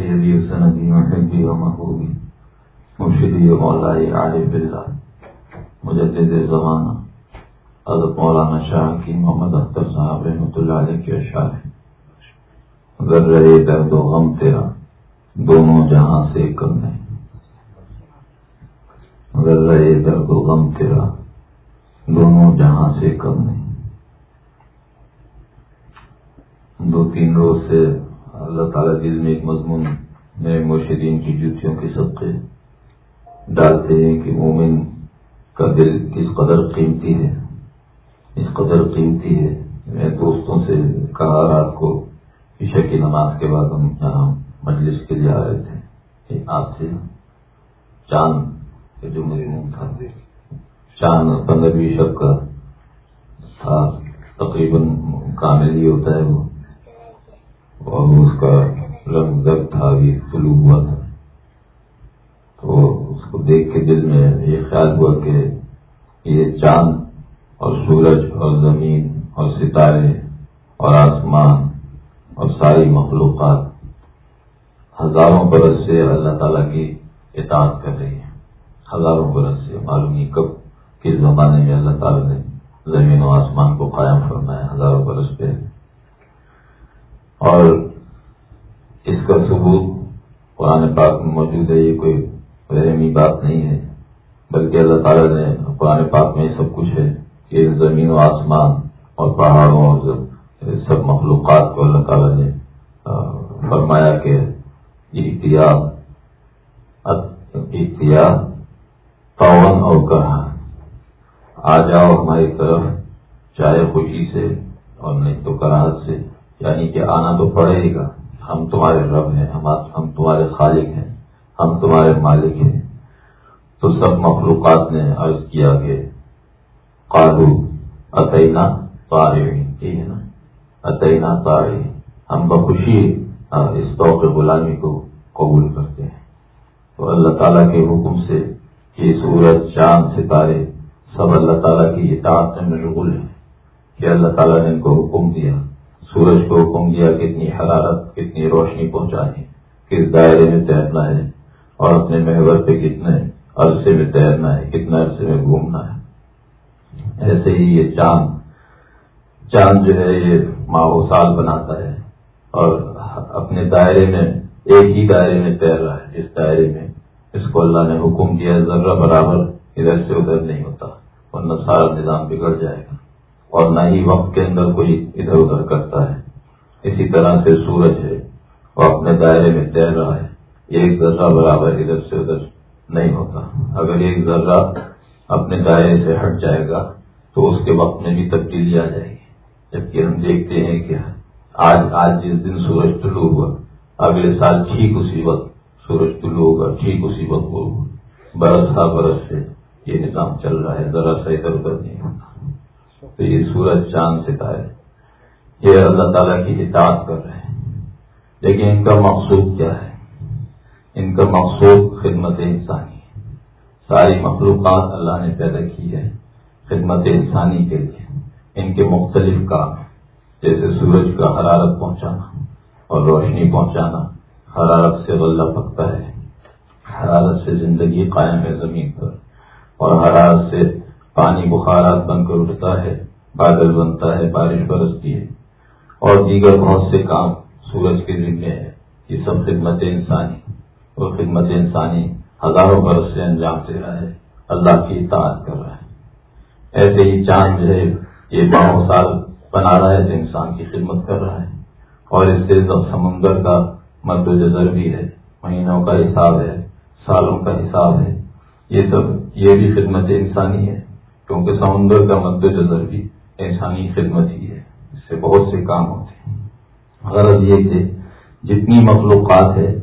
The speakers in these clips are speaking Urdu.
سیدی سندی محبی و محبوبی، مرشدی مولائی عارف اللہ مجدد زمانہ حضرت مولانا شاہ کی محمد اختر صاحب رحمۃ اللہ علیہ کے اشعار ہیں گر رہے درد و غم تیرا دونوں جہاں سے کم نہیں۔ گر رہے درد و غم تیرا دونوں جہاں سے کم نہیں۔ دو تین روز سے اللہ تعالیٰ دل میں ایک مضمون میں مرشدین کی جوتیوں کے صدقے ڈالتے ہیں کہ مومن کا دل کس قدر قیمتی ہے، اس قدر قیمتی ہے۔ میں دوستوں سے کہا، رات کو عشاء کی نماز کے بعد ہم یہاں مجلس کے لیے آ رہے تھے۔ کہ آپ سے چاند جو مضمون تھا۔ چاند پندرہویں شب کا تھا۔ تقریباً کامل ہی ہوتا ہے وہ۔ اور اس کا رنگ درد تھا بھی طلوع ہوا تھا۔ تو اس کو دیکھ کے دل میں یہ خیال ہوا کہ یہ چاند اور سورج اور زمین اور ستارے اور آسمان اور ساری مخلوقات ہزاروں برس سے اللہ تعالیٰ کی اطاعت کر رہی ہیں۔ ہزاروں برس سے، معلوم نہیں کب، کس زمانے میں اللہ تعالیٰ نے زمین و آسمان کو قائم فرمایا، ہزاروں برس پہ اور اس کا ثبوت قرآن پاک میں موجود ہے، یہ کوئی رحمی بات نہیں ہے، بلکہ اللہ تعالیٰ نے قرآن پاک میں سب کچھ ہے کہ زمین و آسمان اور پہاڑوں اور سب مخلوقات کو اللہ تعالیٰ نے فرمایا کہ اختیار اختیار اور کہا آ جاؤ ہماری طرف، چاہے خوشی سے اور نہیں تو کراہت سے۔ یعنی کہ آنا تو پڑے گا۔ ہم تمہارے رب ہیں، ہم تمہارے خالق ہیں، ہم تمہارے مالک ہیں۔ تو سب مخلوقات نے عرض کیا کہ قالو عطینہ تارے ٹھیک ہے نا؟ عطینہ تارے ہم بخوشی اس طور غلامی کو قبول کرتے ہیں۔ تو اللہ تعالیٰ کے حکم سے یہ سورج چاند ستارے سب اللہ تعالیٰ کی اطاعت میں مشغول ہیں۔ کہ اللہ تعالیٰ نے ان کو حکم دیا۔ سورج کو حکم دیا کتنی حرارت، کتنی روشنی پہنچانی کس دائرے میں تیرنا ہے اور اپنے محور پہ کتنے عرصے میں تیرنا ہے، کتنے عرصے میں گھومنا ہے۔ ایسے ہی یہ چاند چاند جو ہے یہ ماحول سال بناتا ہے اور اپنے دائرے میں ایک ہی دائرے میں تیر رہا ہے اس دائرے میں اس کو اللہ نے حکم دیا ذرہ برابر ادھر سے ادھر نہیں ہوتا، ورنہ سارا نظام بگڑ جائے گا۔ اور نہ ہی وقت کے اندر کوئی ادھر ادھر کرتا ہے۔ اسی طرح سے سورج ہے وہ اپنے دائرے میں تیر رہا ہے۔ ایک ذرہ برابر ادھر سے ادھر نہیں ہوتا۔ اگر ایک ذرہ اپنے دائرے سے ہٹ جائے گا تو اس کے وقت میں بھی تبدیلی آ جائے گی۔ جبکہ ہم دیکھتے ہیں کہ آج آج جس دن سورج طلوع ہوا، اگلے سال ٹھیک اسی وقت سورج طلوع ہوگا، ٹھیک اسی وقت وہ برس ہا برس سے یہ نظام چل رہا ہے ذرا سا ادھر ادھر نہیں ہوتا۔ تو یہ سورج چاند ستارے یہ اللہ تعالیٰ کی اطاعت کر رہے ہیں۔ لیکن ان کا مقصود کیا ہے؟ ان کا مقصود خدمت انسانی ساری مخلوقات اللہ نے پیدا کی ہے خدمت انسانی کے لیے۔ ان کے مختلف کام، جیسے سورج کا حرارت پہنچانا اور روشنی پہنچانا، حرارت سے غلہ پکتا ہے، حرارت سے زندگی قائم ہے زمین پر اور حرارت سے پانی بخارات بن کر اٹھتا ہے، بادل بنتا ہے، بارش برستی ہے۔ اور دیگر بہت سے کام سورج کے ذمے ہے یہ سب خدمت انسانی اور خدمت انسانی ہزاروں برس سے انجام دے رہا ہے۔ اللہ کی اطاعت کر رہا ہے۔ ایسے ہی چاند جو ہے، یہ باؤ سال بنا رہا ہے جو انسان کی خدمت کر رہا ہے۔ اور اس سے سمندر کا مد و جذر بھی ہے۔ مہینوں کا حساب ہے، سالوں کا حساب ہے۔ یہ سب، یہ بھی خدمت انسانی ہے۔ کیونکہ سمندر کا مد جذر بھی انسانی خدمت ہی ہے، اس سے بہت سے کام ہوتے ہیں۔ غرض یہ کہ جتنی مخلوقات ہے،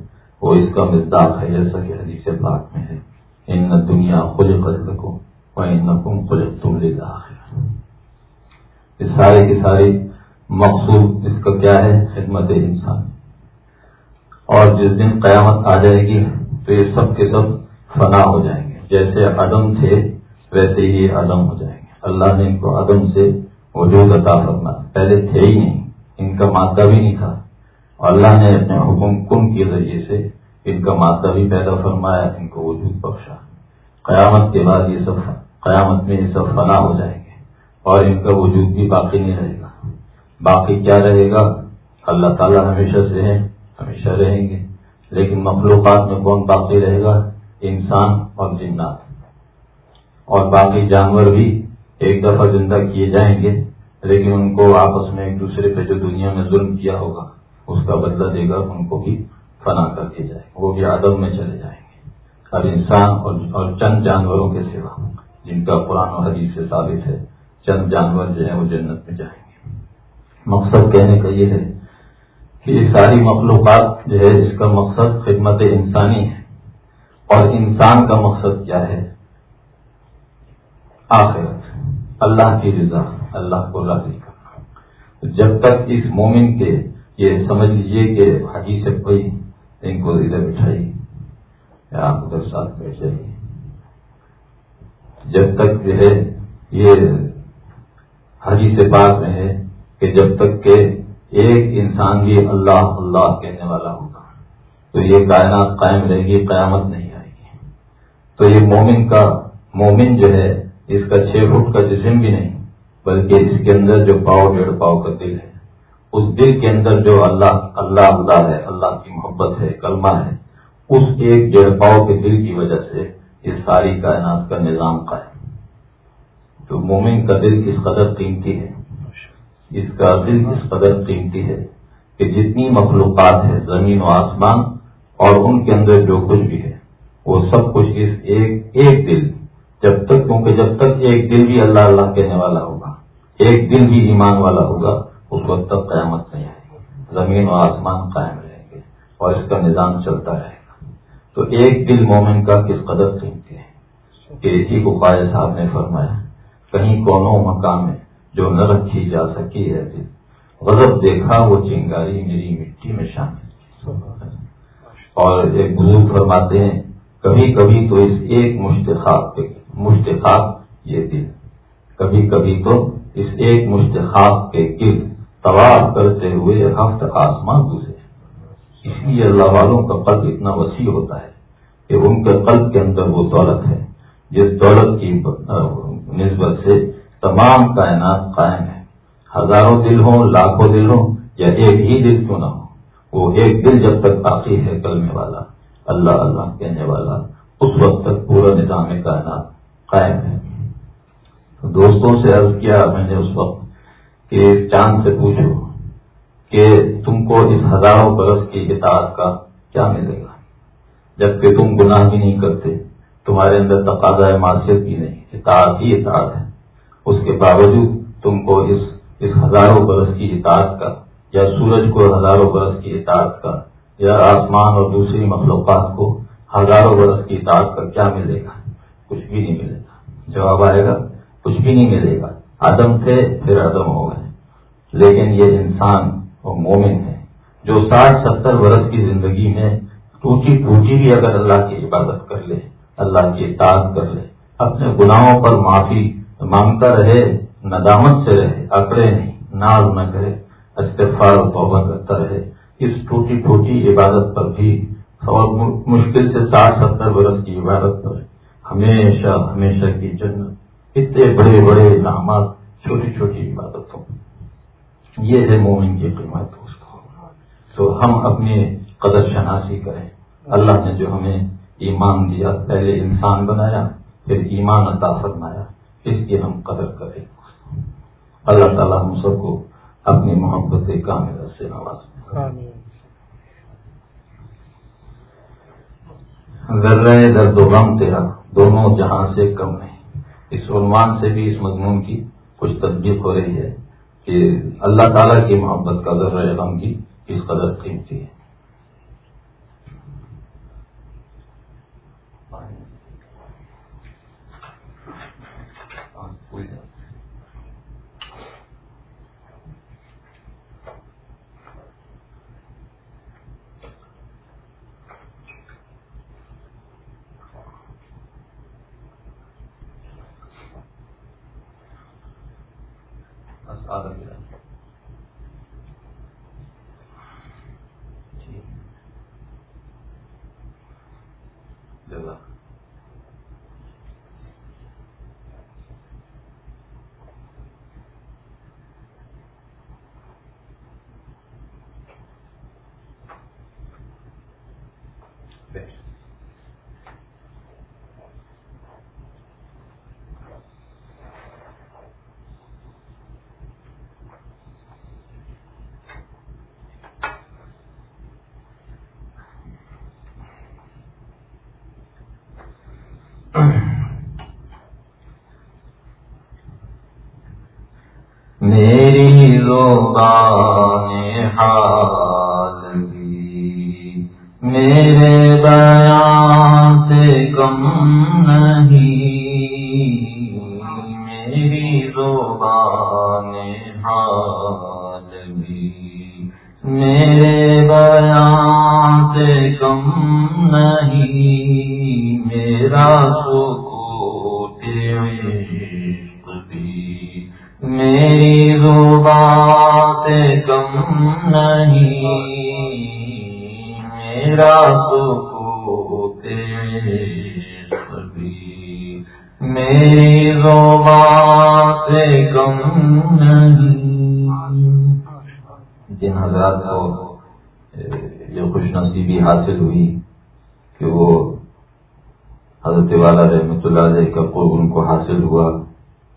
وہ اس کا مزداق ہے جیسا کہ حدیث پاک میں ہے۔ ان دنیا خل قدر کو خل تم لے سارے کی ساری مقصود اس کا کیا ہے؟ خدمت انسان۔ اور جس دن قیامت آ جائے گی، تو یہ سب کے سب فنا ہو جائیں گے۔ جیسے عدم تھے ویسے ہی عدم ہو جائیں گے۔ اللہ نے ان کو عدم سے وجود عطا فرما پہلے تھے ہی نہیں، ان کا مادہ بھی نہیں تھا۔ اور اللہ نے اپنے حکم کن کے ذریعے سے ان کا مادہ بھی پیدا فرمایا، ان کو وجود بخشا۔ قیامت کے بعد یہ سب، قیامت میں یہ سب فنا ہو جائیں گے اور ان کا وجود بھی باقی نہیں رہے گا۔ باقی کیا رہے گا؟ اللہ تعالیٰ ہمیشہ سے ہیں، ہمیشہ رہیں گے۔ لیکن مخلوقات میں کون باقی رہے گا؟ انسان اور جنات۔ اور باقی جانور بھی ایک دفعہ زندہ کیے جائیں گے، لیکن ان کو آپس میں ایک دوسرے پہ جو دنیا میں ظلم کیا ہوگا، اس کا بدلہ دے گا، ان کو بھی فنا کر دیا جائے گا وہ بھی عدم میں چلے جائیں گے۔ ہر انسان اور چند جانوروں کے سوا، جن کا قرآن و حدیث سے ثابت ہے، چند جانور جو ہیں وہ جنت میں جائیں گے۔ مقصد کہنے کا یہ ہے کہ یہ ساری مخلوقات جو ہے، اس کا مقصد خدمت انسانی ہے۔ اور انسان کا مقصد کیا ہے؟ آخرت، اللہ کی رضا، اللہ کو راضی کرنا۔ جب تک اس مومن کے یہ سمجھ لیجیے کہ حاجی سے کوئی ان کو ادھر بٹھائی آپ ادھر ساتھ بیٹھ جائیے جب تک جو ہے، یہ حاجی سے بات میں ہے کہ جب تک کہ ایک انسان بھی اللہ اللہ کہنے والا ہوگا تو یہ کائنات قائم رہے گی، قیامت نہیں آئے گی۔ تو یہ مومن کا، مومن جو ہے اس کا چھ فٹ کا جسم بھی نہیں، بلکہ اس کے اندر جو پاؤ، ڈیڑھ پاؤ کا دل ہے۔ اس دل کے اندر جو اللہ اللہ اللہ ہے، اللہ کی محبت ہے، کلمہ ہے، اس ایک ڈیڑھ پاؤ کے دل کی وجہ سے اس ساری کائنات کا نظام قائم۔ تو مومن کا دل کس قدر قیمتی ہے؟ اس کا دل کس قدر قیمتی ہے کہ جتنی مخلوقات ہے زمین و آسمان، اور ان کے اندر جو کچھ بھی ہے، وہ سب کچھ اس ایک ایک دل جب تک کیونکہ جب تک ایک دل بھی اللہ اللہ کہنے والا ہوگا، ایک دل بھی ایمان والا ہوگا، اس وقت تک قیامت نہیں آئے گی۔ زمین و آسمان قائم رہیں گے اور اس کا نظام چلتا رہے گا۔ تو ایک دل مومن کا کس قدر قیمتی ہے؟ کہ اسی کو قائد صاحب نے فرمایا، کہیں کونوں مکان میں جو نہ رکھی جا سکی ہے دل غضب دیکھا وہ چنگاری میری مٹی میں شامل اور ایک بزرگ فرماتے ہیں، کبھی کبھی تو اس ایک مشتخاب پہ مشتخاب یہ دل۔ کبھی کبھی تو اس ایک مشتخاب کے گرد طواف کرتے ہوئے ہفت آسمان گزرے۔ اس لیے اللہ والوں کا قلب اتنا وسیع ہوتا ہے کہ ان کے قلب کے اندر وہ دولت ہے۔ جس دولت کی نسبت سے تمام کائنات قائم ہے ہزاروں دل ہوں، لاکھوں دل ہوں یا ایک ہی دل کیوں نہ ہو۔ وہ ایک دل جب تک باقی ہے کلمے والا، اللہ اللہ کہنے والا، اس وقت تک پورا نظام کائنات قائم ہے دوستوں سے عرض کیا میں نے اس وقت کہ چاند سے پوچھو کہ تم کو اس ہزاروں برس کی اطاعت کا کیا ملے گا؟ جبکہ تم گناہ بھی نہیں کرتے، تمہارے اندر تقاضا معاشیت بھی نہیں، اطاعت ہی اطاعت ہے۔ اس کے باوجود تم کو اس اس ہزاروں برس کی اطاعت کا یا سورج کو ہزاروں برس کی اطاعت کا یا آسمان اور دوسری مخلوقات کو ہزاروں برس کی اطاعت کا کیا ملے گا؟ کچھ بھی نہیں ملے گا۔ جواب آئے گا، کچھ بھی نہیں ملے گا۔ عدم تھے، پھر عدم ہو گئے۔ لیکن یہ انسان اور مومن ہے، جو ساٹھ ستر برس کی زندگی میں ٹوٹی ٹوٹی بھی اگر اللہ کی عبادت کر لے، اللہ کی اطاعت کر لے، اپنے گناہوں پر معافی مانگتا رہے، ندامت سے رہے، اکڑے نہیں، ناز نہ کرے استفار توبہ کرتا رہے، اس ٹوٹی ٹوٹی عبادت پر بھی اور مشکل سے ساٹھ ستر برس کی عبادت پر ہمیشہ ہمیشہ کی جنت اتنے بڑے بڑے انعامات چھوٹی چھوٹی عبادتوں۔ یہ ہے مومن کی قیمت تو ہم اپنی قدر شناسی کریں۔ اللہ نے جو ہمیں ایمان دیا پہلے انسان بنایا پھر ایمان عطا فرمایا اس کی ہم قدر کریں۔ اللہ تعالیٰ ہم سب کو اپنی محبت کامل سے نواز۔ ذرہ درد و غم تیرا۔ دونوں جہاں سے کم ہیں۔ اس عنوان سے بھی اس مضمون کی کچھ تصدیق ہو رہی ہے کہ اللہ تعالیٰ کی محبت کا ذرہ غم کی اس قدر قیمتی ہے۔ آدم ملا جزاک۔ میری زبان نصیبی حاصل ہوئی کہ وہ حضرت والا رحمۃ اللہ علیہ کا قرب ان کو حاصل ہوا،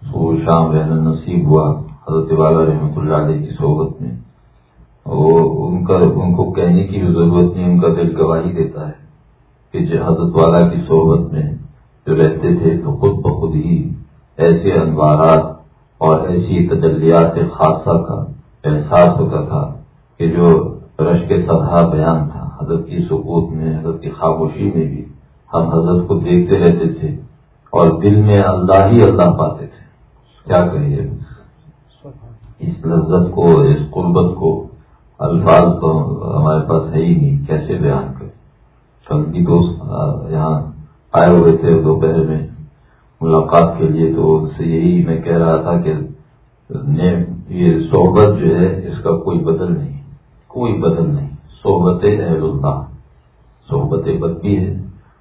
وہ شام رہنا نصیب ہوا حضرت والا رحمۃ اللہ علیہ کی صحبت میں۔ وہ ان کا، ان کو کہنے کی ضرورت نہیں، ان کا دل گواہی دیتا ہے کہ جو حضرت والا کی صحبت میں جو رہتے تھے تو خود بخود ہی ایسے انوارات اور ایسی تجلیات خاصہ کا احساس ہوتا تھا کہ جو رش کے سدھا بیان تھا۔ حضرت کی سکوت میں، حضرت کی خاموشی میں بھی ہم حضرت کو دیکھتے رہتے تھے اور دل میں اللہ ہی اللہ پاتے تھے۔ کیا کہیے؟ اس لذت کو، اس قربت کو، الفاظ تو ہمارے پاس ہے ہی نہیں، کیسے بیان کریں؟ کل بھی دوست، یہاں آئے ہوئے تھے دوپہر میں ملاقات کے لیے، تو ان سے یہی میں کہہ رہا تھا کہ یہ صحبت جو ہے، اس کا کوئی بدل نہیں، کوئی بدل نہیں۔ صحبت اہل اللہ۔ صحبت بد بھی ہے۔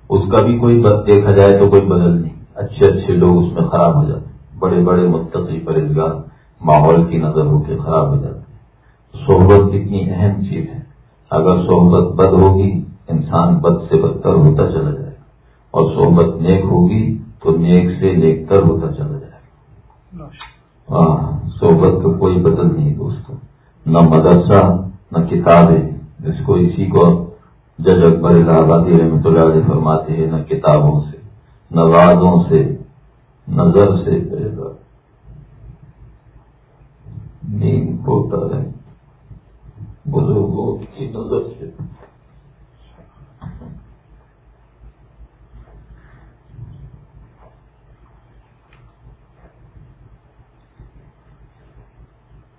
اس کا بھی کوئی بد دیکھا جائے تو کوئی بدل نہیں۔ اچھے اچھے لوگ اس میں خراب ہو جاتے بڑے بڑے متقی پرہزگار ماحول کی نظر ہو کے خراب ہو جاتے صحبت اتنی اہم چیز ہے۔ اگر صحبت بد ہوگی انسان بد سے بدتر ہوتا چلا جائے اور صحبت نیک ہوگی تو نیک سے نیک تر ہوتا چلا جائے ہاں صحبت کا کوئی بدل نہیں دوستوں نہ مدرسہ نہ کتابیں۔ جس کو اسی کو جج اکبر الہ آبادی رحمۃ اللہ علیہ فرماتے ہیں، نہ کتابوں سے، نہ وادوں سے نظر سے۔ نیند ہوتا ہے، بزرگوں کی نظر سے۔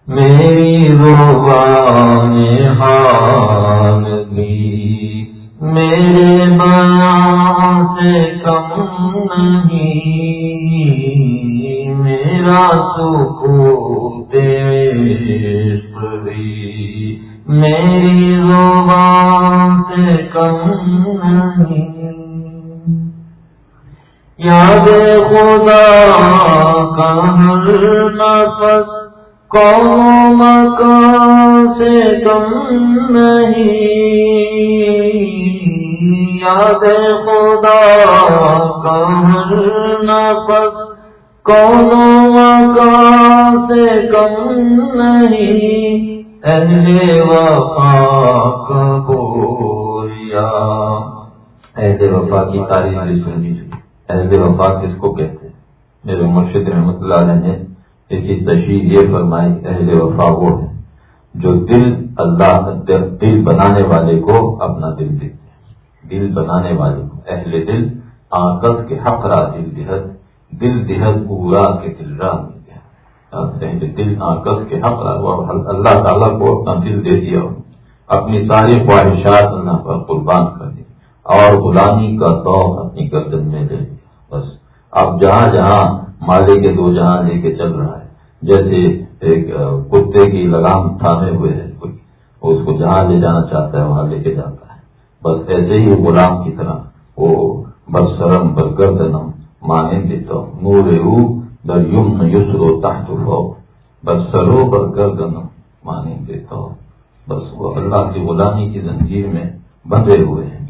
میری زبان حال بھی۔ میرے بیان سے کم نہیں، میرا سکوت عشق بھی۔ میری زبان سے کم نہیں۔ یاد خدا کا ہر نفس قوم سے کم نہیں۔ یاد خدا کمر نفس کون سے کم نہیں۔ اہل وفا کبوریا اہل وفا کی تاریخ سنی اہل وفا کس کو کہتے ہیں؟ میرے مرشد رحمت اللہ علیہ نے اس کی تشریح یہ فرمائی، اہل وفا وہ ہے جو دل اللہ دل بنانے والے کو اپنا دل دیتے دل بنانے والے کو، اہل دل آکت کے حق را دل دہت دل دہت پورا کے دل راہ اہل دل آکت کے حق را اللہ تعالیٰ کو اپنا دل دے دیا۔ اپنی ساری خواہشات اللہ پر قربان کر دی۔ اور غلامی کا دور اپنی گردن میں لے لیا بس اب جہاں جہاں مالے کے دو جہاں لے کے چل رہا ہے۔ جیسے ایک کتے کی لگام تھامے ہوئے ہے کوئی اس کو جہاں لے جانا چاہتا ہے وہاں لے کے جاتا ہے۔ بس ایسے ہی غلام کی طرح وہ برسرم برگردنم مانے دیتا ہوں نور در یم یسرو تحت برسرو برگردنم مانے دیتا ہوں بس وہ اللہ کی غلامی کی زنجیر میں بندھے ہوئے ہیں۔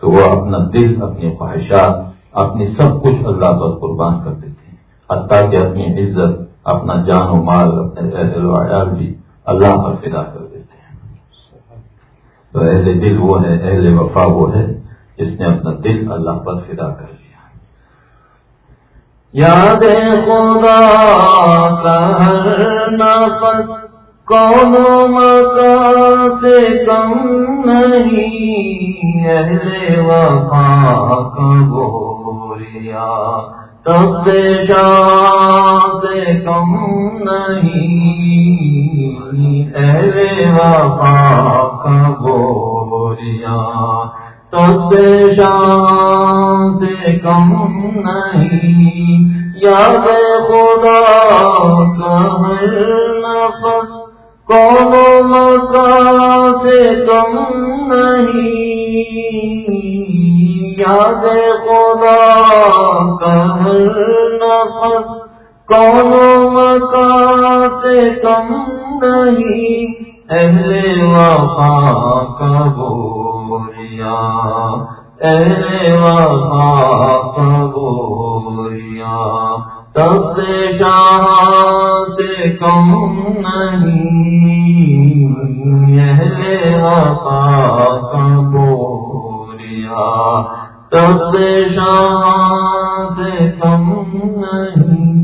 تو وہ اپنا دل، اپنی خواہشات، اپنی سب کچھ اللہ پر قربان کر دیتے ہیں۔ حتیٰ کہ اپنی عزت اپنا جان و مال اپنے اہل و عیال بھی اللہ پر فدا کر دیتے ہیں۔ تو اہل دل وہ ہے اہل وفا وہ ہے جس نے اپنا دل اللہ پر فدا کر لیا۔ یاد خدا کا نفس، کون مکان سے کم نہیں، اہل وفا کا بوریا تب سے کم نہیں۔ اہل وفا کا بوریا تب سے کم نہیں۔ یاد خدا کا ہر نفس، کون مکان سے کم نہیں۔ یاد خدا کون مکان سے کم نہیں اہل وفا کا بوریا اہل وفا کا بوریا تب جہاں سے کم نہیں اہل وفا کا بوریا تب جہاں سے کم نہیں۔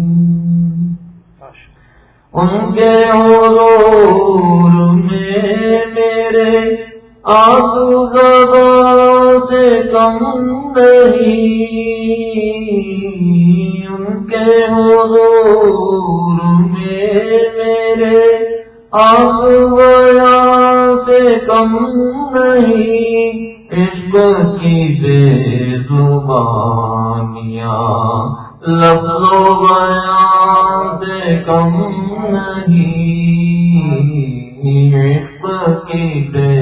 ان کے حضور میں میرے آنسو زبان سے کم نہیں۔ ان کے حضور میں میرے آنسو بیان سے کم نہیں۔ عشق کی بے زبانیاں لفظوں بیان سے کم نہیں، عشق کی بے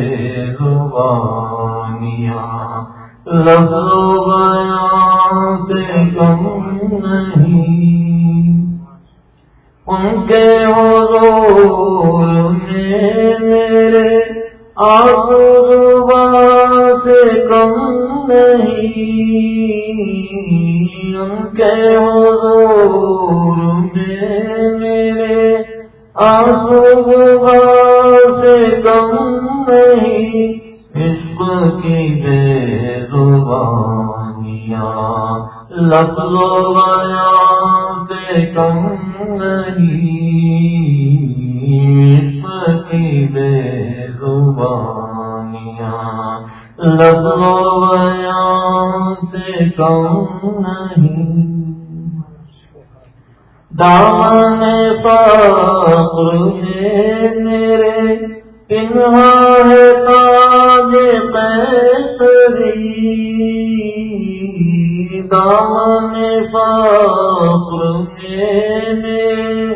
زبانیاں لفظوں بیان سے کم نہیں۔ ان کے حضور میں میرے آنسو سے کم نہیں کے حضور میں میرے آنسو زبان سے کم نہیں عشق کی بے زبانیاں لفظ و بیان سے کم نہیں عشق کی بے زبانیاں لفظ و بیان سے کم نہیں دامن فخر میں میرے پنہا ہے تاج قیصری۔ دامن فخر میں میرے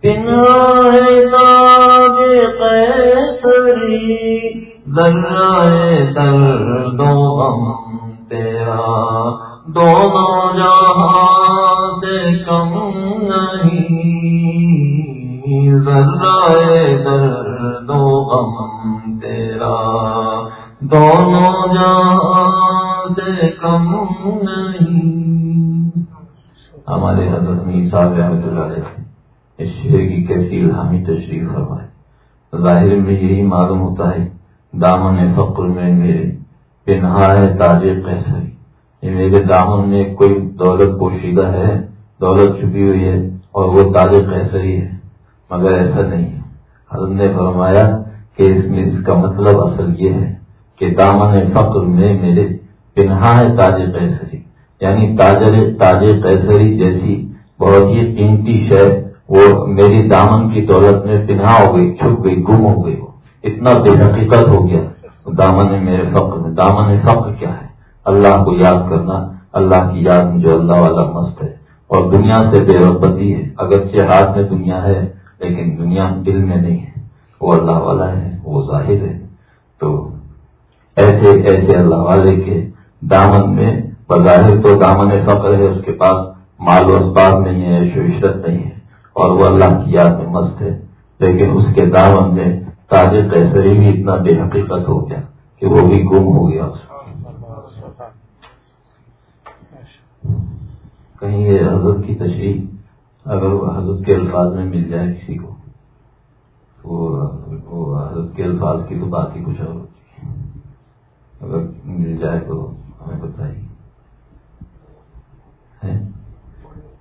پنہا ہے تاج قیصری۔ ذرائے درد و میں یہی معلوم ہوتا ہے، دامن فقر میں میرے پنہا ہے تاج قیصری یہ میرے دامن میں کوئی دولت پوشیدہ ہے، دولت چھپی ہوئی ہے اور وہ تاج قیصری ہے۔ مگر ایسا نہیں ہے۔ حضرت نے فرمایا کہ اس میں اس کا مطلب اصل یہ ہے کہ دامن فقر میں میرے پنہا ہے تاج قیصری یعنی تاجر تاج قیصری جیسی بہت ہی قیمتی شے وہ میری دامن کی دولت میں پنہا ہو گئی، چھپ گئی، گم ہو گئی۔ وہ اتنا بے حقیقت ہو گیا۔ دامن میرے فقر میں، دامن فقر کیا ہے؟ اللہ کو یاد کرنا، اللہ کی یاد میں جو اللہ والا مست ہے۔ اور دنیا سے بے رغبتی ہے۔ اگرچہ ہاتھ میں دنیا ہے، لیکن دنیا دل میں نہیں ہے۔ وہ اللہ والا ہے، وہ ظاہر ہے۔ تو ایسے ایسے اللہ والے کے دامن میں، بظاہر تو دامن فقر ہے، اس کے پاس مال و اسباب نہیں ہے عشرت نہیں ہے۔ اور وہ اللہ کی یاد میں مست ہے لیکن اس کے دامن میں تاج قیصری بھی اتنا بے حقیقت ہو گیا کہ وہ بھی گم ہو گیا۔ اس کہیں یہ حضرت کی تشریح اگر وہ حضرت کے الفاظ میں مل جائے کسی کو وہ حضرت کے الفاظ کی تو بات ہی کچھ اور ہوتی ہے۔ اگر مل جائے تو ہمیں بتائیے۔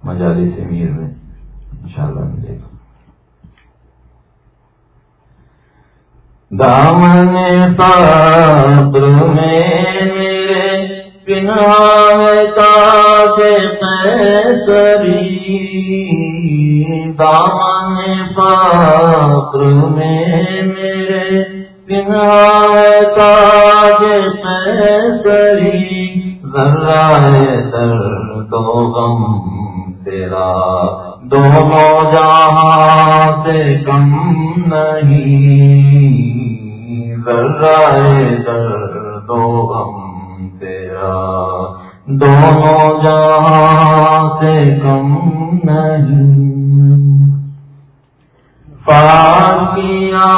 مجالس میر میں۔ انشاءاللہ ملے گا۔ دامن پاتر میں میرے بنا سری دامن پاتر میں میرے بنا سری ذرا ہے در دو غم تیرا۔ دونوں جہاں سے کم نہیں در دو غم تیرا۔ دونوں جہاں سے کم نہیں۔ پاکیا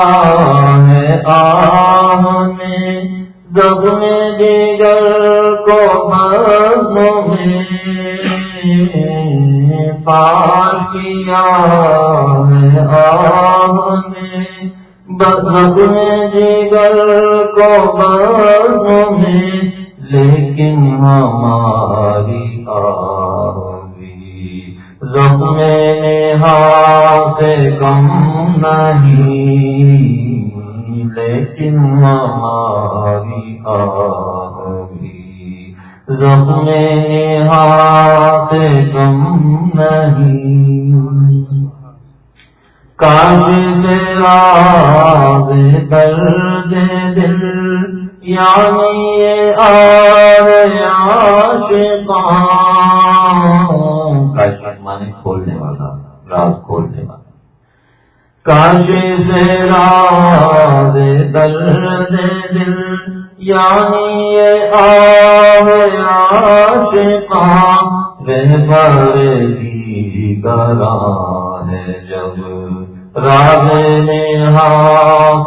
ہے آہ میں جب میں دیگر کو میں پاکیا ہے آہ میں بد جگر کو میں، لیکن ہماری آگی رب میں سے کم نہیں، لیکن ہماری آگی میں سے کم نہیں میرا درد دل یعنی مانے کھولنے والا راز کھولنے والا۔ کاش سے راز درد دل یعنی گرا ہے جب۔ راج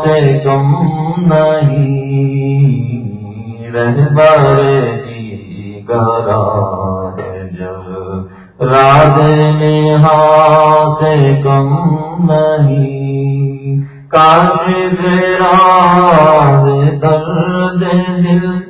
سے کم نہیں رہبر گرا ہے جب۔ راج سے کم نہیں کاش راج درد دل۔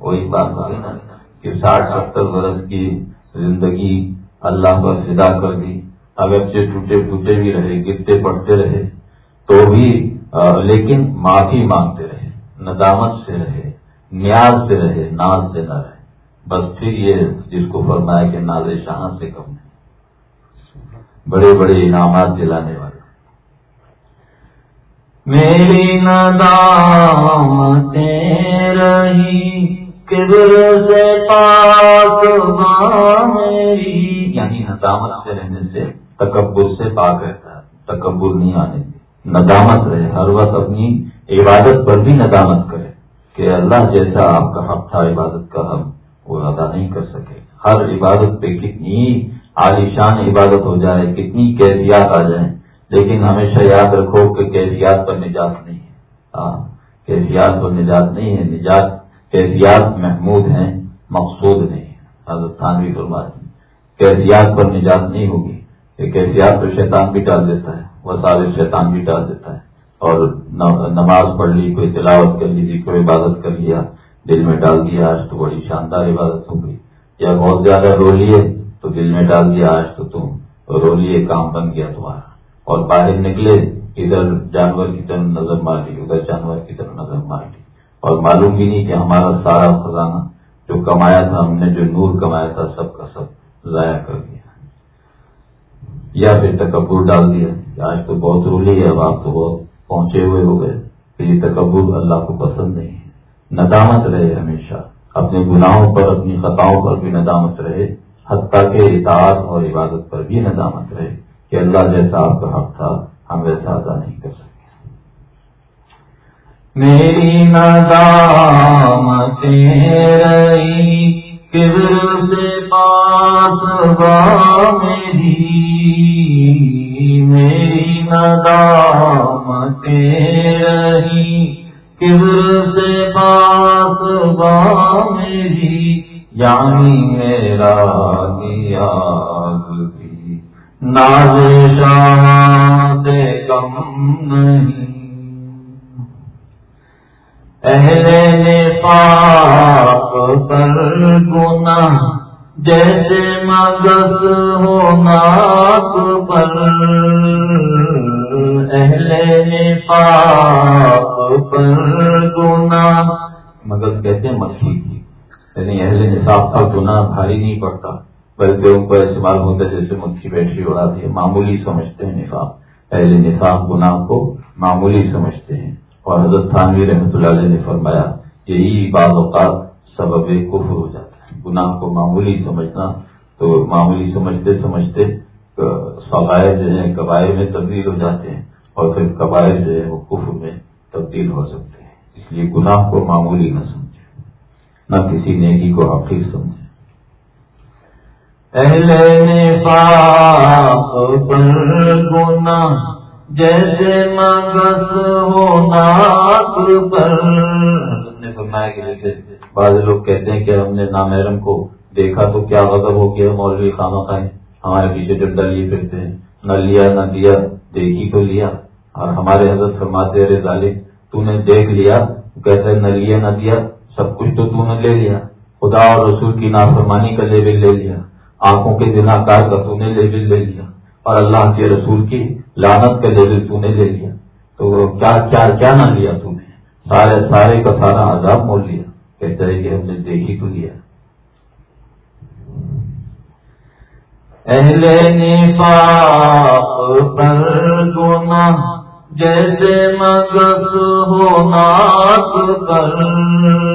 وہی بات ہے نا کہ ساٹھ ستر برس کی زندگی اللہ پر فدا کر دی. اگرچہ ٹوٹے پھوٹے بھی رہے، گرتے پڑتے رہے، تو بھی لیکن معافی مانگتے رہے، ندامت سے رہے، نیاز سے رہے، ناز سے نہ رہے. بس پھر یہ جس کو فرمایا کہ ناز شاہ سے کم ہے بڑے بڑے انعامات دلانے والے میری ندام رہی کبر سے پاک میری۔ یعنی ندامت سے رہنے سے تکبر سے پاک رہتا ہے، تکبر نہیں آنے ندامت رہے، ہر وقت اپنی عبادت پر بھی ندامت کرے کہ اللہ جیسا آپ کا حق تھا، عبادت کا ہم وہ ادا نہیں کر سکے۔ ہر عبادت پہ کتنی عالیشان عبادت ہو جائے، کتنی کیفیات آ جائیں لیکن ہمیشہ یاد رکھو کہ کیفیات پر نجات نہیں ہے۔ ہاں، کیفیات پر نجات نہیں ہے۔ نجات، کیفیات محمود ہیں، مقصود نہیں حضرت بھی فرما کیفیات پر نجات نہیں ہوگی۔ یہ کیفیات تو شیطان بھی ڈال دیتا ہے وہ سارے شیطان بھی ڈال دیتا ہے۔ اور نماز پڑھ لی، کوئی تلاوت کر لی، کوئی عبادت کر لیا، دل میں ڈال دیا، آج تو بڑی شاندار عبادت ہو گئی۔ یا بہت زیادہ رو لیے، تو دل میں ڈال دیا، آج تو تم رو لیے، کام بن گیا تمہارا۔ اور باہر نکلے، ادھر جانور کی طرف نظر مار لی ادھر جانور کی طرف نظر مار لی اور معلوم بھی نہیں کہ ہمارا سارا خزانہ جو کمایا تھا، ہم نے جو نور کمایا تھا، سب کا سب ضائع کر دیا۔ یا پھر تکبر ڈال دیا کہ آج تو بہت رولی ہے، اب آپ تو بہت پہنچے ہوئے ہو گئے۔ کہ یہ تکبر اللہ کو پسند نہیں ہے۔ ندامت رہے ہمیشہ۔ اپنے گناہوں پر، اپنی خطاؤں پر بھی ندامت رہے۔ حتیٰ کے اطاعت اور عبادت پر بھی ندامت رہے۔ کہ اللہ جیسا آپ کا حق تھا، ہم ویسا ادا نہیں کر سکتے میری ندامت رہی، کبر سے پاس میری۔ میری ندامت رہی، کبر سے پاس میری۔ یعنی میرا دیا۔ ناز سے کم نہیں اہل نفاق پر گنا جیسے مغز ہو ناک پر اہل نفاق پر گنا مغز کہتے ہیں مچھلی یعنی اہل نصاب کا گنا بھاری نہیں پڑتا بلکہ ان کو استعمال ہوتا ہے، جیسے مکھی بیٹھی اڑاتی ہے، معمولی سمجھتے ہیں نصاب اہل نصاب گناہ کو معمولی سمجھتے ہیں۔ اور حضرت تھانوی رحمۃ اللہ علیہ نے فرمایا، یہی بعض اوقات سبب کفر ہو جاتا ہے۔ گناہ کو معمولی سمجھنا تو معمولی سمجھتے سمجھتے سوائے جو ہیں، قبائل میں تبدیل ہو جاتے ہیں۔ اور پھر قبائل جو ہے وہ کفر میں تبدیل ہو سکتے ہیں۔ اس لیے گناہ کو معمولی نہ سمجھے نہ کسی نیکی کو حقیق سمجھے اہل گناہ، جیسے مغز ہو ناک پر۔ نے فرمایا کہ جیسے بعض لوگ کہتے ہیں کہ ہم نے نامحرم کو دیکھا تو کیا غضب ہو گیا، مولوی خانہ خائیں ہمارے پیچھے ڈنڈا لیے پھرتے ہیں۔ نہ لیا، نہ دیا، دیکھی تو لیا۔ اور ہمارے حضرت فرماتے ارے ظالم، تو نے دیکھ لیا۔ کہتے نہ لیا، نہ دیا، سب کچھ تو تو نے لے لیا۔ خدا اور رسول کی نافرمانی کا لیول لے لیا۔ آنکھوں کے دن کار کا تو نے لیول لے لیا اور اللہ کے رسول کی لانت کا لیول تو نے لے لیا۔ تو کیا کیا کیا نہ لیا تو نے؟ سارے سارے کا سارا عذاب مول لیا۔ کہتے ہیں کہ ہم نے دیکھی تو لیا۔ اہل نفاق پر گنا جیسے مغز ہو ناک پر۔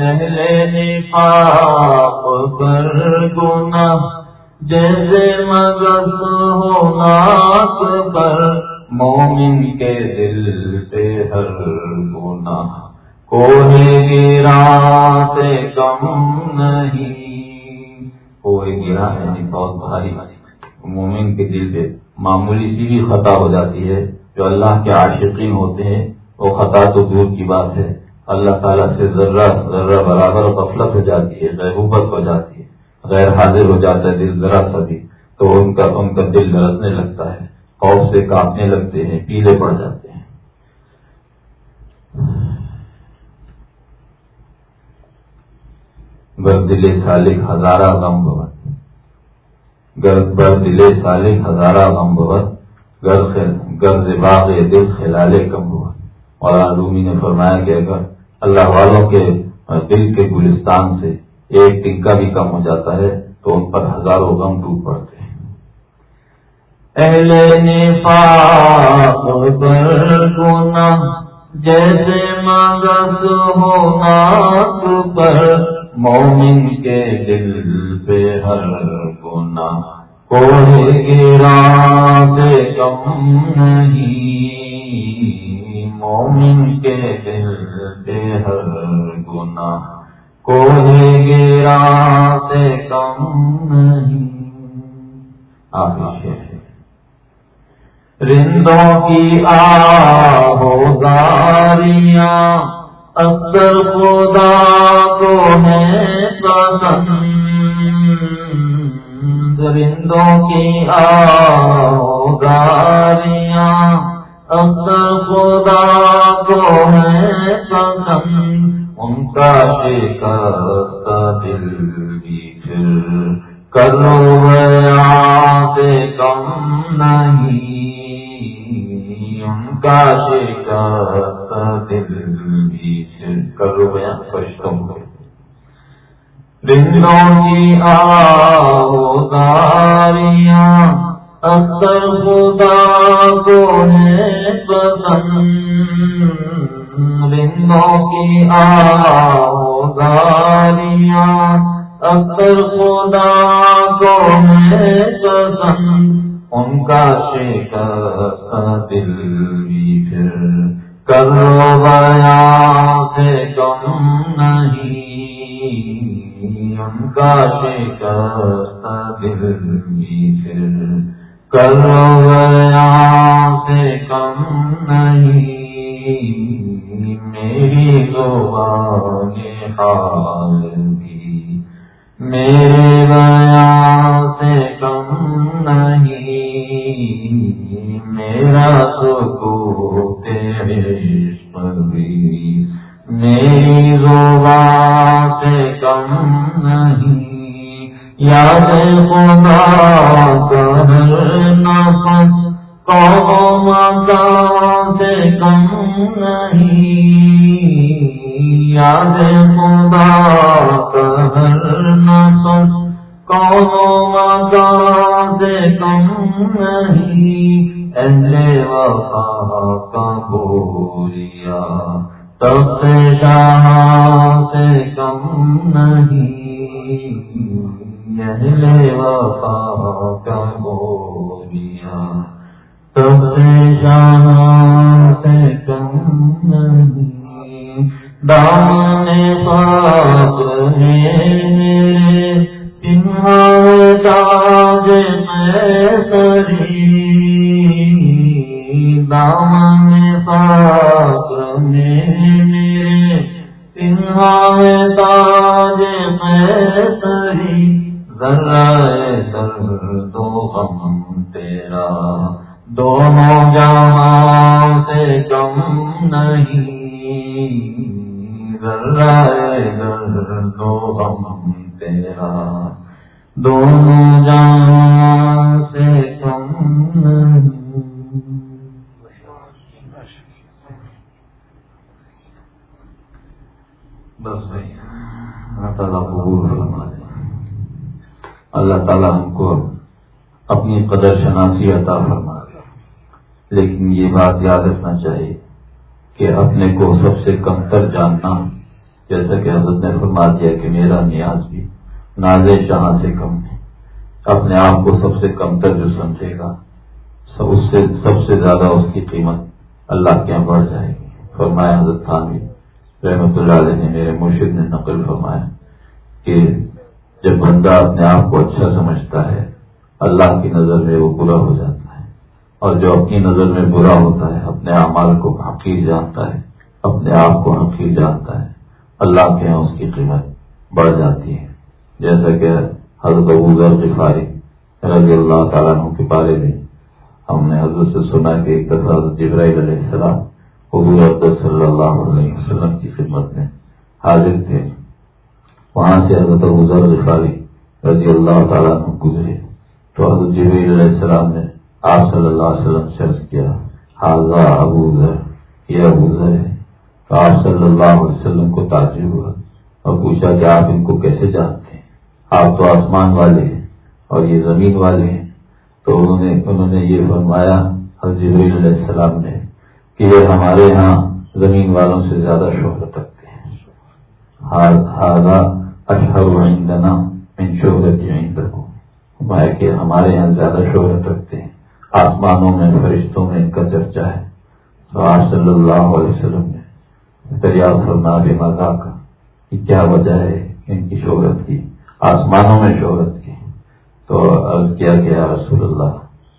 اہل نفاق پر گنا جیسے مغز ہو ناک پر، مومن کے دل پہ ہر گنا کوئی گرا سے کم نہیں۔ کوئی گرا ہے بہت بھاری۔ مومن کے دل پہ معمولی سی بھی خطا ہو جاتی ہے۔ جو اللہ کے عاشقین ہوتے ہیں، وہ خطا تو دور کی بات ہے۔ اللہ تعالیٰ سے ذرہ ذرہ برابر غفلت ہو جاتی ہے، غیبوبت ہو جاتی ہے، غیر حاضر ہو جاتا ہے دل ذرا سا بھی، تو ان کا ان کا دل درسنے لگتا ہے، خوف سے کاپنے لگتے ہیں، پیلے پڑ جاتے ہیں۔ گر سالک ہزارہ غم بہت گر، بر دلے سالک ہزارہ غم بہت گر باغ دل خلالے کم بہت اور آلومی نے فرمایا کہ اگر اللہ والوں کے دل کے گلستان سے ایک ٹکا بھی کم ہو جاتا ہے تو ان پر ہزاروں غم ٹوٹ پڑتے ہیں۔ اہل نفاق پر جیسے مغز ہو ناک پر، مومن کے دل پہ ہر گنا کوئی گرا سے کم نہیں۔ مومن کے دل پہ ہر گنا کوئی گرا سے کم نہیں رندوں کی آہو گاریاں اکثر خدا کو ہے پسند رندوں کی آہو گاریاں اکثر خدا کو ہے ان کا شکست دل بھی پھر کرو سے کم نہیں۔ ان کا شکست دل بھی پھر کرو فرشتوں کو۔ رندوں کی آواریاں اکثر خدا کو ہے پسند رندوں کی آواریاں اکثر خدا کو ہے پسند ان کا شکست دل بھی پھر۔ کرو بیان سے کم نہیں، ان کا شکست دل بھی پھر۔ کرو بیان سے کم نہیں میری زبان حال بھی میرے بیان سے کم نہیں میرا سکوت عشق بھی میری زبان سے کم نہیں یاد خدا کر نفس قوم مکان سے کم نہیں۔ یاد خدا کر نفس قوم مکان سے کم نہیں۔ اہل وفا کا بولیا تب سے شاہ سے کم نہیں۔ اہل وفا کا بولیا تب سے سے کم نہیں بس بھائی۔ اللہ تعالیٰ قبول فرما دے۔ اللہ تعالیٰ ہم کو اپنی قدر شناسی عطا فرما دے۔ لیکن یہ بات یاد رکھنا چاہیے کہ اپنے کو سب سے کمتر جاننا، جیسا کہ حضرت نے فرما دیا کہ میرا نیاز بھی ناز شاہ سے کم ہے۔ اپنے آپ کو سب سے کمتر جو سمجھے گا سب اس سے، سب سے زیادہ اس کی قیمت اللہ کے یہاں بڑھ جائے گی۔ فرمایا حضرت خانوی رحمت اللہ علیہ نے میرے مرشد نے نقل فرمایا کہ جب بندہ اپنے آپ کو اچھا سمجھتا ہے، اللہ کی نظر میں وہ برا ہو جاتا ہے۔ اور جو اپنی نظر میں برا ہوتا ہے، اپنے اعمال کو حقیر جانتا ہے، اپنے آپ کو حقیر جانتا ہے، اللہ کے یہاں اس کی قیمت بڑھ جاتی ہے۔ جیسا کہ حضرت ابوذر غفاری رضی اللہ تعالیٰ عنہ کے بارے میں ہم نے حضرت سے سنا کہ ایک دفعہ حضرت جبرائیل علیہ السلام حضور عبد صلی اللہ علیہ وسلم کی خدمت میں حاضر تھے۔ وہاں سے حضرت ابوذر غفاری رضی اللہ تعالیٰ گزرے۔ تو حضرت جبرائیل علیہ السلام نے آپ صلی اللہ علیہ وسلم سے عرض کیا حاضہ ابو ذر، یہ ابو ذر ہے۔ تو آپ صلی اللہ علیہ وسلم کو تعجب ہوا اور پوچھا کہ آپ ان کو کیسے جانتے ہیں؟ آپ تو آسمان والے ہیں اور یہ زمین والے ہیں۔ تو انہوں نے انہوں نے یہ فرمایا، حضرت جبریل علیہ السلام نے کہ یہ ہمارے ہاں زمین والوں سے زیادہ شہرت رکھتے ہیں۔ ہاں، ہاں، اشہر عندنا من شہرت عندکم۔ فرمایا کہ ہمارے یہاں زیادہ شہرت رکھتے ہیں۔ آسمانوں میں، فرشتوں میں ان کا چرچا ہے۔ تو آپ صلی اللہ علیہ وسلم نے دریافت فرما بے مزا کا کہ کیا وجہ ہے ان کی شہرت کی؟ آسمانوں میں شہرت کی۔ تو عرض کیا کہ رسول اللہ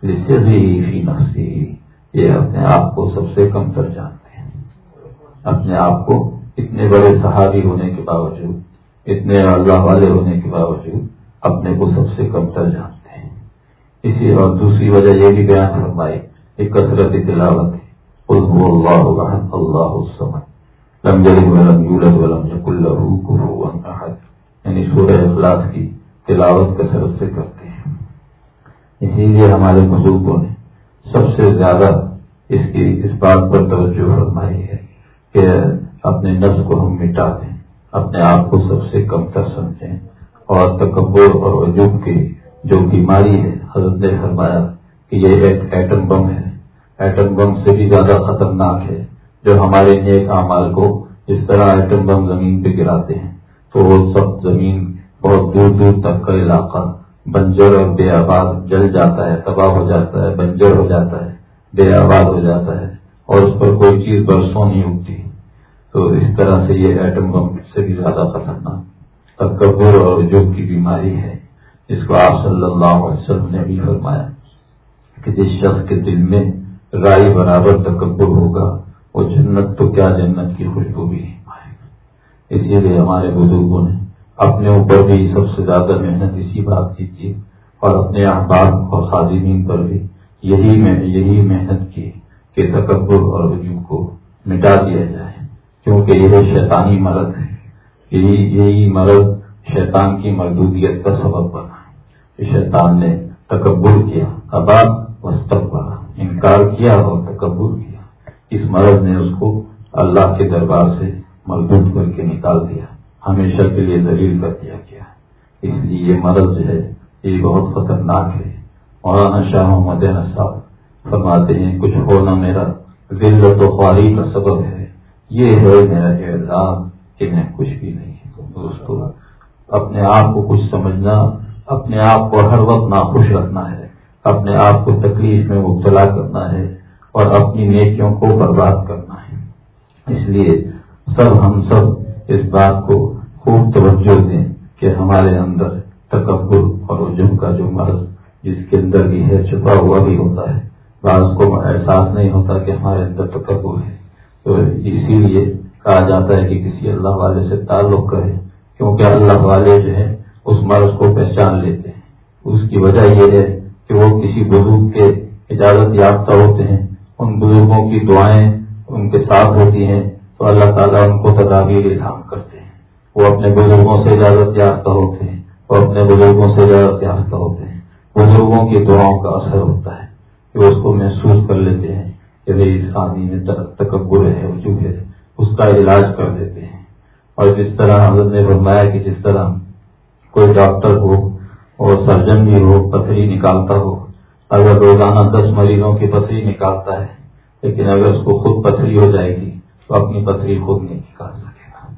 جس سے بھی فی نفسی یہ اپنے آپ کو سب سے کم تر جانتے ہیں۔ اپنے آپ کو اتنے بڑے صحابی ہونے کے باوجود، اتنے اللہ والے ہونے کے باوجود اپنے کو سب سے کم تر جانتے ہیں۔ اسی اور دوسری وجہ یہ بھی بیان فرمائی کہ کثرت تلاوت ہے۔ اللہ اللہ السمد لم جلد ولم یولد ولم یکن له کفوا احد۔ یعنی سورہ اخلاص کی تلاوت کثرت سے کرتے ہیں۔ اسی لیے ہمارے بزرگوں نے سب سے زیادہ اس کی، اس بات پر توجہ فرمائی ہے کہ اپنے نفس کو ہم مٹا دیں، اپنے آپ کو سب سے کم تر سمجھیں اور تکبر اور عجوب کی جو بیماری ہے، حضرت نے فرمایا کہ یہ ایک ایٹم بم ہے۔ ایٹم بم سے بھی زیادہ خطرناک ہے جو ہمارے نیک اعمال کو جس طرح ایٹم بم زمین پہ گراتے ہیں، تو وہ سب زمین بہت دور دور تک کا علاقہ بنجر اور بے آباد جل جاتا ہے، تباہ ہو جاتا ہے، بنجر ہو جاتا ہے، بے آباد ہو جاتا ہے اور اس پر کوئی چیز برسوں نہیں اگتی۔ تو اس طرح سے یہ ایٹم بم سے بھی زیادہ خطرناک، تکبر اور جب کی بیماری ہے۔ جس کو آپ صلی اللہ علیہ وسلم نے بھی فرمایا کہ جس شخص کے دل میں رائی برابر تکبر ہوگا، وہ جنت تو کیا جنت کی خوشبو بھی آئے گا اسی لیے ہمارے بزرگوں نے اپنے اوپر بھی سب سے زیادہ محنت اسی بات کی تھی اور اپنے احباب اور خادمین پر بھی یہی یہی محنت کی کہ تکبر اور رجوع کو مٹا دیا جائے، کیونکہ یہ شیطانی مرض ہے۔ یہی یہی مرض شیطان کی مردودیت کا سبب بنا ہے۔ شیطان نے تکبر کیا اباب وسطبا انکار کیا اور تکبر کیا۔ اس مرض نے اس کو اللہ کے دربار سے مضبوط کر کے نکال دیا۔ ہمیشہ کے لیے دلیل کر دیا گیا اس لیے یہ مرض جو ہے، یہ بہت خطرناک ہے۔ مولانا شاہ محمد صاحب فرماتے ہیں، کچھ ہونا میرا ذلت و خواری کا سبب ہے۔ یہ ہے میرا اعزاز کہ میں کچھ بھی نہیں دوستوں اپنے آپ کو کچھ سمجھنا، اپنے آپ کو ہر وقت ناخوش رکھنا ہے۔ اپنے آپ کو تکلیف میں مبتلا کرنا ہے اور اپنی نیکیوں کو برباد کرنا ہے۔ اس لیے سب ہم سب اس بات کو خوب توجہ دیں کہ ہمارے اندر تکبر اور عجم کا جو مرض جس کے اندر بھی ہے، چھپا ہوا بھی ہوتا ہے۔ بعض کو احساس نہیں ہوتا کہ ہمارے اندر تکبر ہے۔ تو اسی لیے کہا جاتا ہے کہ کسی اللہ والے سے تعلق کرے، کیونکہ اللہ والے جو ہے اس مرض کو پہچان لیتے ہیں۔ اس کی وجہ یہ ہے کہ وہ کسی بزرگ کے اجازت یافتہ ہوتے ہیں۔ ان بزرگوں کی دعائیں ان کے ساتھ ہوتی ہیں۔ تو اللہ تعالیٰ ان کو تدابیر الہام کرتے ہیں۔ وہ اپنے بزرگوں سے اجازت یافتہ ہوتے ہیں اور اپنے بزرگوں سے اجازت یافتہ ہوتے ہیں۔ بزرگوں کی دعاؤں کا اثر ہوتا ہے کہ اس کو محسوس کر لیتے ہیں کہ بھائی اس آدمی میں تکبر ہے، وجوہ ہے، اس کا علاج کر دیتے ہیں۔ اور جس طرح حضرت نے فرمایا کہ جس طرح کوئی ڈاکٹر ہو اور سرجن بھی ہو، پتھری نکالتا ہو، اگر روزانہ دس مریضوں کی پتھری نکالتا ہے، لیکن اگر اس کو خود پتھری ہو جائے گی تو اپنی پتھری خود نہیں نکال سکے گا۔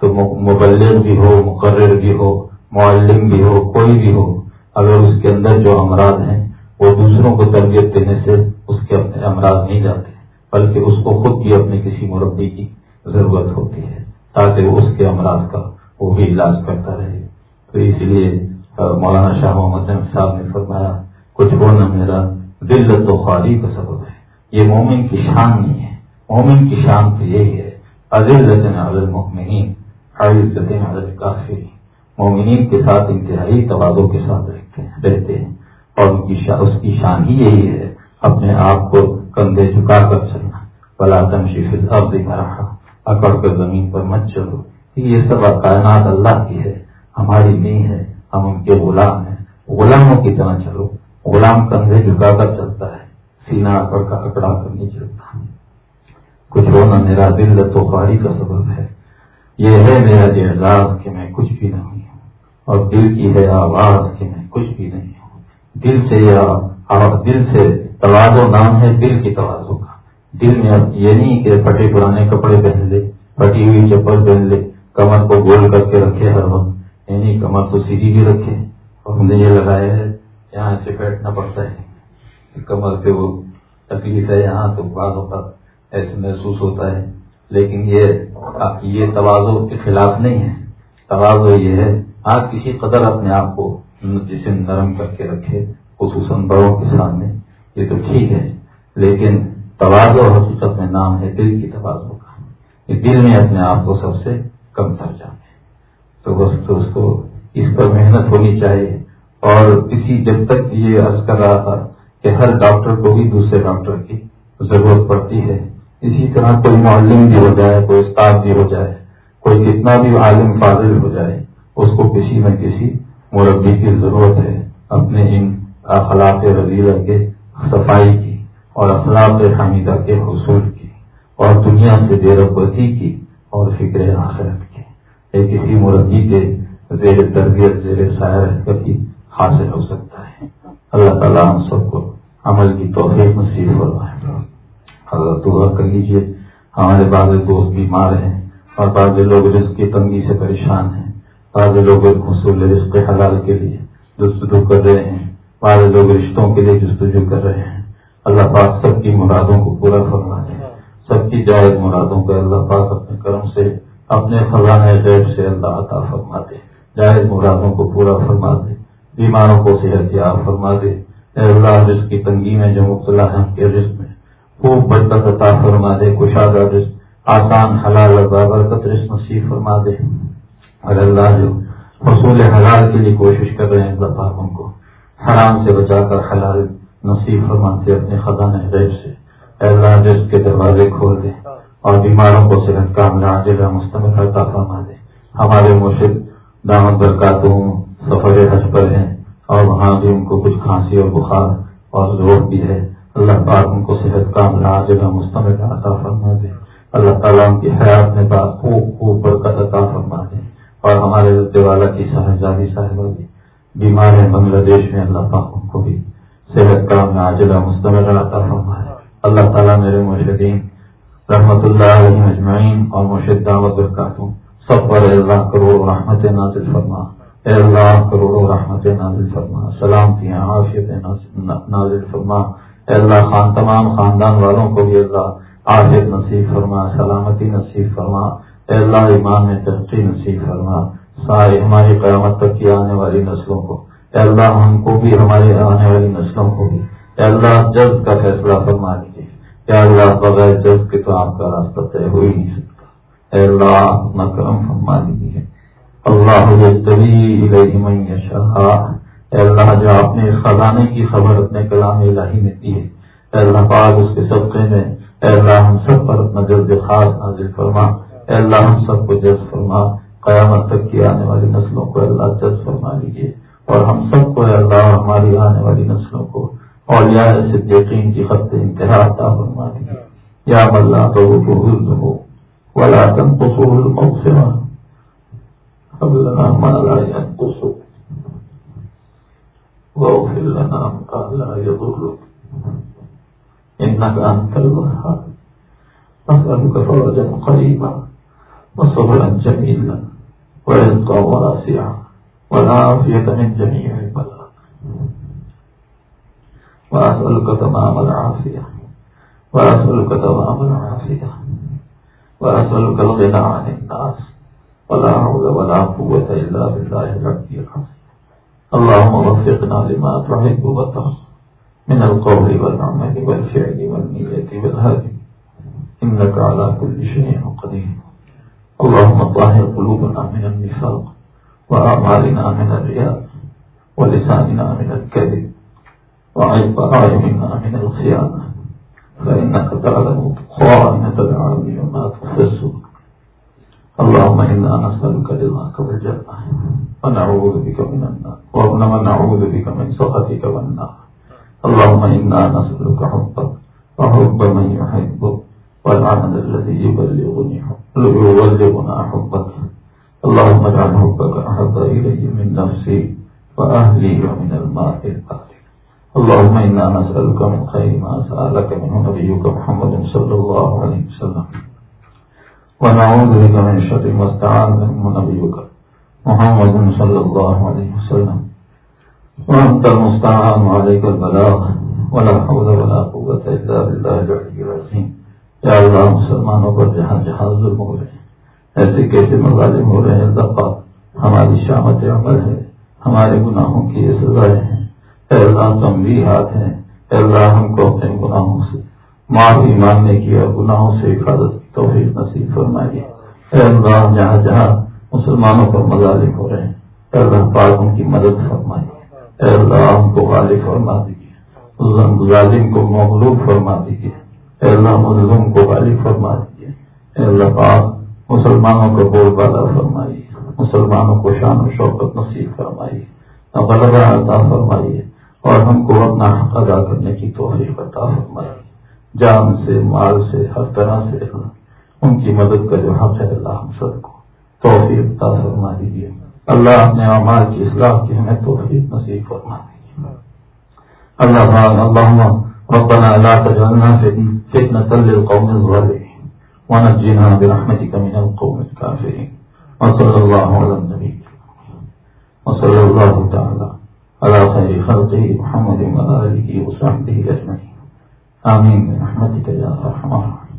تو مبلغ بھی ہو، مقرر بھی ہو، معلم بھی ہو، کوئی بھی ہو، اگر اس کے اندر جو امراض ہیں، وہ دوسروں کو تربیت دینے سے اس کے اپنے امراض نہیں جاتے، بلکہ اس کو خود بھی اپنے کسی مربی کی ضرورت ہوتی ہے، تاکہ وہ اس کے امراض کا وہ بھی علاج کرتا رہے۔ تو اس لیے مولانا شاہ محمد صاحب نے فرمایا، کچھ ہونا میرا دل و خالی کا سبب ہے۔ یہ مومن کی شان نہیں ہے۔ مومن کی شان تو یہی ہے عزل عدل محمین عزت عدل کافی مومنین کے ساتھ انتہائی توادوں کے ساتھ رہتے ہیں اور ان کی شا... اس کی شان ہی یہی ہے، اپنے آپ کو کندھے جھکا کر چلنا۔ بلا تمشی اب دکھا رہا اکڑ کر زمین پر مت چلو۔ یہ سب کائنات اللہ کی ہے۔ ہماری نہیں ہے، ہم ان کے غلام ہیں۔ غلاموں کی طرح چلو۔ غلام کندھے جھکا کر چلتا ہے۔ سینا اکڑ کا اکڑا کر نہیں چلتا کچھ ہونا میرا دل توفاری کا سبب ہے۔ یہ ہے میرا اعزاز کہ میں کچھ بھی نہیں ہوں اور دل کی ہے آواز کہ میں کچھ بھی نہیں ہوں۔ دل سے دل سے توازو نام ہے دل کی توازو کا۔ دل میں یہ نہیں کہ پھٹے پرانے کپڑے پہن لے، پھٹی ہوئی چپل پہن لے، کمر کو گول کر کے رکھے ہر وقت۔ یعنی کمر تو سیدھی بھی رکھے۔ اور مجھے یہ لگایا ہے، یہاں سے بیٹھنا پڑتا ہے۔ کمر پہ وہ تکلیف ہے، یہاں تو بعض اوقات ایسے محسوس ہوتا ہے۔ لیکن یہ یہ توازو کے خلاف نہیں ہے۔ توازو یہ ہے آپ کسی قدر اپنے آپ کو جسے نرم کر کے رکھے، خصوصاً بڑوں کے سامنے۔ یہ تو ٹھیک ہے، لیکن توازو حقیقت میں نام ہے دل کی توازو کا۔ یہ دل میں اپنے آپ کو سب سے کم تر جانا تو بس تو اس کو اس پر محنت ہونی چاہیے۔ اور کسی جب تک یہ عرض کر رہا تھا کہ ہر ڈاکٹر کو بھی دوسرے ڈاکٹر کی ضرورت پڑتی ہے۔ اسی طرح کوئی معلم بھی ہو جائے، کوئی استاد بھی ہو جائے، کوئی کتنا بھی عالم فاضل ہو جائے، اس کو کسی نہ کسی مربی کی ضرورت ہے، اپنے ان اخلاق رضیلہ کے صفائی کی اور اخلاق حمیدہ کے حصول کی اور دنیا سے بے رغبتی کی اور فکر آخرت کی۔ یہ کسی مربی کے زیر تربیت، زیر سایہ رہ کر ہی حاصل ہو سکتا ہے۔ اللہ تعالیٰ ہم سب کو عمل کی توفیق نصیب فرمائے۔ اگر دعا کر لیجیے ہمارے بعض دوست بیمار ہیں اور بعض لوگ رزق کی تنگی سے پریشان ہیں۔ بعض لوگ حصول رزق حلال کے لیے جستجو کر رہے ہیں۔ بعض لوگ رشتوں کے لیے جستجو کر رہے ہیں۔ اللہ پاک سب کی مرادوں کو پورا فرما دے۔ سب کی جائز مرادوں کو اللہ پاک اپنے کرم سے، اپنے خزانہ غیب سے اللہ عطا فرما دے۔ جائز مرادوں کو پورا فرما دے۔ بیماروں کو صحت یاب فرما دے۔ اے اللہ، رزق کی تنگی میں جو مبتلا ہے ان کے رزق خوب برکت عطا فرما دے کشادہ رزق آسان، حلال برکت رزق نصیب فرما دے اور اللہ جو حصول حلال کے لیے کوشش کر رہے ہیں، اللہ پاک ان کو حرام سے بچا کر حلال نصیب فرماتے اپنے خزانہ غیب سے۔ اللہ رزق کے دروازے کھول دے اور بیماروں کو صحت کا عملہ مستمل عطا فرما دے ہمارے مرشد دامت برکاتوں سفر حج پر ہیں اور وہاں بھی ان کو کچھ کھانسی اور بخار اور زور بھی ہے۔ اللہ پاک ان کو صحت کا جگہ مستمد عطا فرما دے اللہ تعالیٰ ان کی حیات میں بات خوب خوب برکت عطا فرما دے اور ہمارے رتے والا کی صاحبزادی صاحبہ بھی بیمار ہے بنگلہ دیش میں اللہ پاک ان کو بھی صحت کا جگہ مستمد عطا فرما ہے اللہ تعالیٰ میرے مرشدین، رحمت اللہ علیہ مجمعین اور مرشد دعوت برکاتوں، سب پر اللہ کروڑ رحمت نازل فرما۔ اے اللہ کروڑوں رحمت نازل فرما۔ سلامتیاں عافیت نازل فرما۔ اللہ، خان تمام خاندان والوں کو بھی اللہ عافیت نصیب فرما، سلامتی نصیب فرما۔ اے اللہ، ایمان میں ترقی نصیب فرما۔ سارے ہماری قیامت تک کی آنے والی نسلوں کو۔ اے اللہ، ہم کو بھی ہماری آنے والی نسلوں کو بھی۔ اے اللہ جلد کا فیصلہ فرما دیجیے اے اللہ، بغیر جلد کے تو آپ کا راستہ طے ہو ہی نہیں سکتا۔ اے اللہ، اپنا کرم فرما دیجیے اللہ اے اللہ، جو آپ نے خزانے کی خبر اپنے کلام الہی میں دی ہے، اے اللہ، پاک اس کے صدقے میں، اے اللہ، ہم سب پر اپنا جلد خاص نازل فرما۔ اے اللہ، ہم سب کو جلد فرما۔ قیامت تک کی آنے والی نسلوں کو اللہ جلد فرما لیجیے اور ہم سب کو اے اللہ، ہماری آنے والی نسلوں کو اور یا صدیقین کی خط انتہا عطا فرما دیجیے یا اللہ تو ہو ولا تنقصوا المغفرة۔ هب لنا ما لا ينقص واغفر لنا ما لا يضر إنك أنت الوهاب. أسألك فرجا قريبا وصبرا جميلا ورزقا واسعا والعافية من جميع البلاء. وأسألك تمام العافية. وأسألك تمام العافية. وأسألك الغنى عن الناس. ولا حول ولا قوة إلا بالله العلي العظيم. اللهم وفقنا لما تحب وترضى. من القول والعمل والفعل والنية والهدي. إنك على كل شيء قدير. اللهم طهر قلوبنا من النفاق وأعمالنا من الرياء ولساننا من الكذب وأعيننا من الخيانة. فإنك تعلم خائنة العالم وما تخفي اللهم إنا نسألك رضاك والجنة. ونعوذ بك من النار ونعوذ بك من سخطك والنار اللهم إنا نسألك حبك وحب من يحبك والعمل الذي يبلغني يبلغنا حبك اللهم اجعل حبك أحب إلي من نفسي وأهلي ومن الماء الآخر اللهم إنا نسألك من خير ما سألك منه نبيك محمد صلى الله عليه وسلم ونعوذ بك من شر ما استعان منه نبيك محمد صلى الله عليه وسلم. وأنت المستعان وعليك البلاغ. ولا حول ولا قوة إلا بالله العلي العظيم. یا اللہ مسلمانوں پر جہاں جہاں ظلم ہو رہے ہیں، ایسے کیسے مظالم ہو رہے ہیں؟ اللہ ہماری شامت عمل ہے، ہمارے گناہوں کی یہ سزائیں ہیں اے اللہ، تم بھی ہاتھ ہیں۔ اے اللہ، ہم کو اپنے گناہوں سے۔ معافی ماننے کی اور گناہوں سے حفاظت توفیق نصیب فرمائیے۔ اے اللہ، جہاں جہاں مسلمانوں پر مظالم ہو رہے ہیں۔ اللہ، پاک ان کی مدد فرمائیے اے اللہ ان کو غالب فرما دیجیے۔ ظالم کو مغلوب فرما دیجیے۔ اے اللہ، مظلوم کو غالب فرما دیجیے۔ اے اللہ، پاک مسلمانوں کو بول بالا فرمائیے۔ مسلمانوں کو شان و شوقت نصیب فرمائیے۔ غلبہ عطا فرمائیے۔ اور ہم کو اپنا حق ادا کرنے کی توفیق عطا فرمائیے۔ جان سے، مال سے، ہر طرح سے۔ ان کی مدد کا جو حق ہے، اللہ ہم سب کو توفیق فرما دیجیے اللہ اپنے اعمال کی اصلاح کی ہمیں تو نصیب فرما دیجیے اللہ اللهم ربنا لا تجعلنا فتنة للقوم الظالمين ونجنا برحمتك من القوم الكافرين وصلى الله على النبي وصلى الله تعالى على خير خلقه محمد وآله وصحبه أجمعين آمين برحمتك يا أرحم الراحمين